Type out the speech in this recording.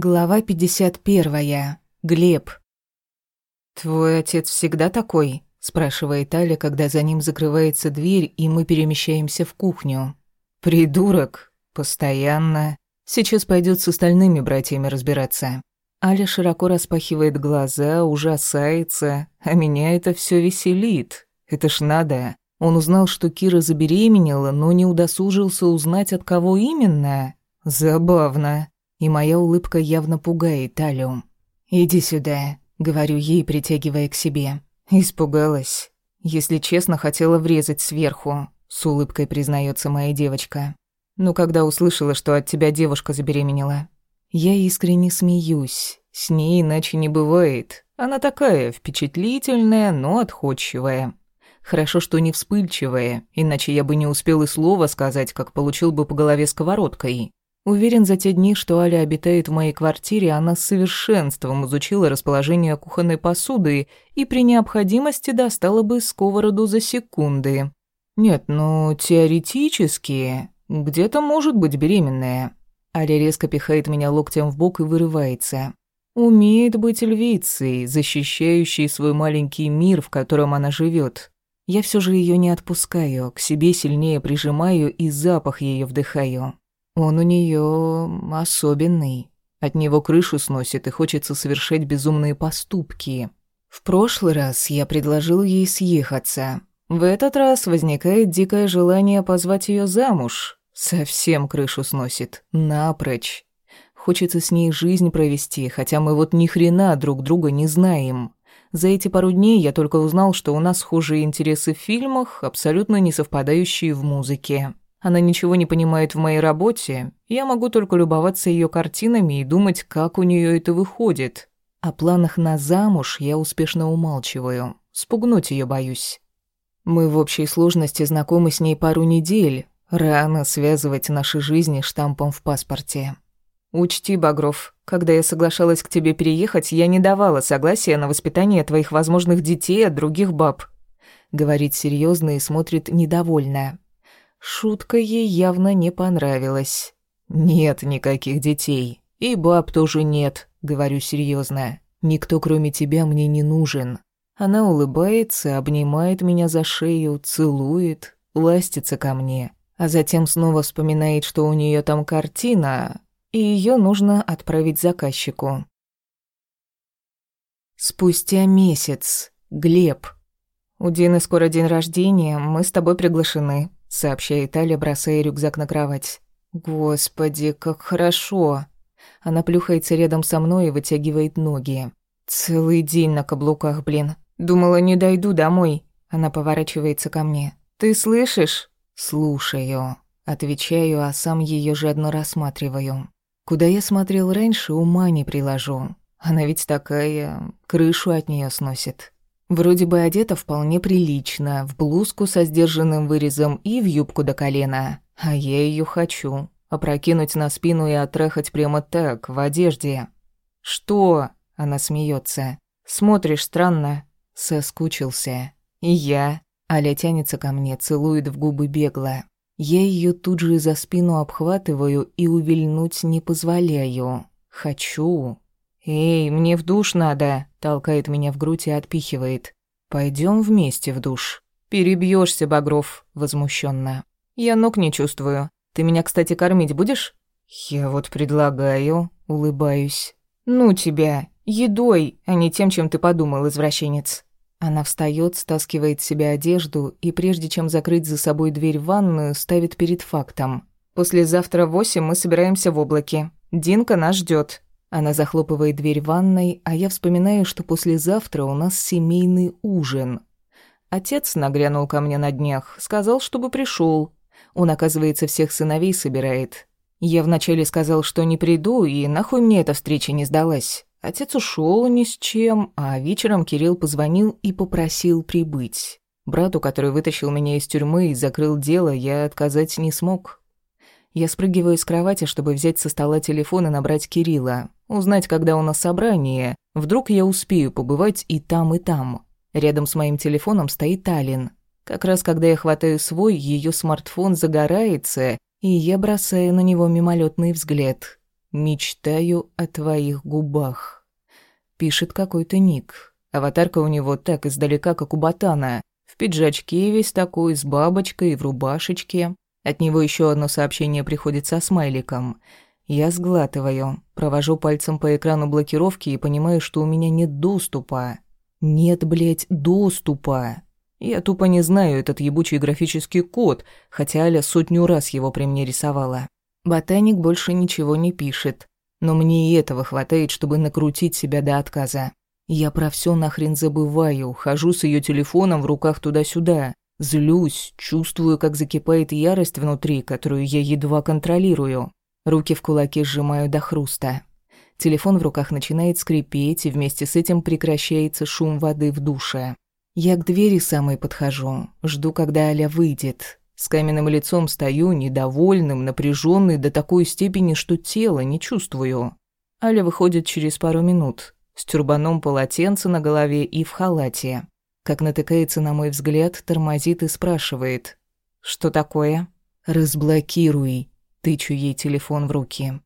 Глава 51. Глеб. «Твой отец всегда такой?» – спрашивает Аля, когда за ним закрывается дверь, и мы перемещаемся в кухню. «Придурок. Постоянно. Сейчас пойдет с остальными братьями разбираться». Аля широко распахивает глаза, ужасается, а меня это все веселит. Это ж надо. Он узнал, что Кира забеременела, но не удосужился узнать, от кого именно. Забавно и моя улыбка явно пугает Алю. «Иди сюда», — говорю ей, притягивая к себе. Испугалась. Если честно, хотела врезать сверху, с улыбкой признается моя девочка. Ну, когда услышала, что от тебя девушка забеременела. Я искренне смеюсь. С ней иначе не бывает. Она такая, впечатлительная, но отходчивая. Хорошо, что не вспыльчивая, иначе я бы не успел и слова сказать, как получил бы по голове сковородкой. Уверен, за те дни, что Аля обитает в моей квартире, она с совершенством изучила расположение кухонной посуды и при необходимости достала бы сковороду за секунды. Нет, ну, теоретически, где-то может быть беременная. Аля резко пихает меня локтем в бок и вырывается. Умеет быть львицей, защищающей свой маленький мир, в котором она живет. Я все же ее не отпускаю, к себе сильнее прижимаю и запах ее вдыхаю. Он у нее особенный. От него крышу сносит и хочется совершать безумные поступки. В прошлый раз я предложил ей съехаться. В этот раз возникает дикое желание позвать ее замуж. Совсем крышу сносит. Напрочь. Хочется с ней жизнь провести, хотя мы вот ни хрена друг друга не знаем. За эти пару дней я только узнал, что у нас схожие интересы в фильмах, абсолютно не совпадающие в музыке. Она ничего не понимает в моей работе, я могу только любоваться ее картинами и думать, как у нее это выходит. О планах на замуж я успешно умалчиваю, спугнуть ее боюсь. Мы в общей сложности знакомы с ней пару недель, рано связывать наши жизни штампом в паспорте. Учти, Багров, когда я соглашалась к тебе переехать, я не давала согласия на воспитание твоих возможных детей от других баб. Говорит серьезно и смотрит недовольно. Шутка ей явно не понравилась. «Нет никаких детей. И баб тоже нет», — говорю серьезно. «Никто, кроме тебя, мне не нужен». Она улыбается, обнимает меня за шею, целует, ластится ко мне, а затем снова вспоминает, что у нее там картина, и ее нужно отправить заказчику. Спустя месяц. Глеб. У Дины скоро день рождения, мы с тобой приглашены сообщает Аля, бросая рюкзак на кровать. Господи, как хорошо. Она плюхается рядом со мной и вытягивает ноги. Целый день на каблуках, блин. Думала, не дойду домой. Она поворачивается ко мне. Ты слышишь? Слушаю. Отвечаю, а сам ее жадно рассматриваю. Куда я смотрел раньше, ума не приложу. Она ведь такая, крышу от нее сносит. Вроде бы одета вполне прилично, в блузку со сдержанным вырезом и в юбку до колена. А я ее хочу. Опрокинуть на спину и отрахать прямо так, в одежде. «Что?» — она смеется. «Смотришь странно». Соскучился. «И я». Аля тянется ко мне, целует в губы бегло. Я ее тут же за спину обхватываю и увильнуть не позволяю. Хочу. «Эй, мне в душ надо», — толкает меня в грудь и отпихивает. Пойдем вместе в душ». Перебьешься, Багров», — возмущенно. «Я ног не чувствую. Ты меня, кстати, кормить будешь?» «Я вот предлагаю», — улыбаюсь. «Ну тебя, едой, а не тем, чем ты подумал, извращенец». Она встает, стаскивает с себя одежду и, прежде чем закрыть за собой дверь в ванную, ставит перед фактом. «Послезавтра в восемь мы собираемся в облаке. Динка нас ждет. Она захлопывает дверь ванной, а я вспоминаю, что послезавтра у нас семейный ужин. Отец нагрянул ко мне на днях, сказал, чтобы пришел. Он, оказывается, всех сыновей собирает. Я вначале сказал, что не приду, и нахуй мне эта встреча не сдалась. Отец ушел ни с чем, а вечером Кирилл позвонил и попросил прибыть. Брату, который вытащил меня из тюрьмы и закрыл дело, я отказать не смог. Я спрыгиваю с кровати, чтобы взять со стола телефон и набрать Кирилла. Узнать, когда у нас собрание. Вдруг я успею побывать и там, и там. Рядом с моим телефоном стоит Алин. Как раз когда я хватаю свой, ее смартфон загорается, и я бросаю на него мимолетный взгляд. «Мечтаю о твоих губах». Пишет какой-то ник. Аватарка у него так издалека, как у ботана. В пиджачке весь такой, с бабочкой и в рубашечке. От него еще одно сообщение приходит со смайликом. Я сглатываю, провожу пальцем по экрану блокировки и понимаю, что у меня нет доступа. Нет, блядь, доступа. Я тупо не знаю этот ебучий графический код, хотя Аля сотню раз его при мне рисовала. Ботаник больше ничего не пишет, но мне и этого хватает, чтобы накрутить себя до отказа. Я про все нахрен забываю, хожу с ее телефоном в руках туда-сюда, злюсь, чувствую, как закипает ярость внутри, которую я едва контролирую. Руки в кулаки сжимаю до хруста. Телефон в руках начинает скрипеть, и вместе с этим прекращается шум воды в душе. Я к двери самой подхожу, жду, когда Аля выйдет. С каменным лицом стою, недовольным, напряженный до такой степени, что тело не чувствую. Аля выходит через пару минут, с тюрбаном полотенца на голове и в халате. Как натыкается на мой взгляд, тормозит и спрашивает. «Что такое?» «Разблокируй», — тычу ей телефон в руки.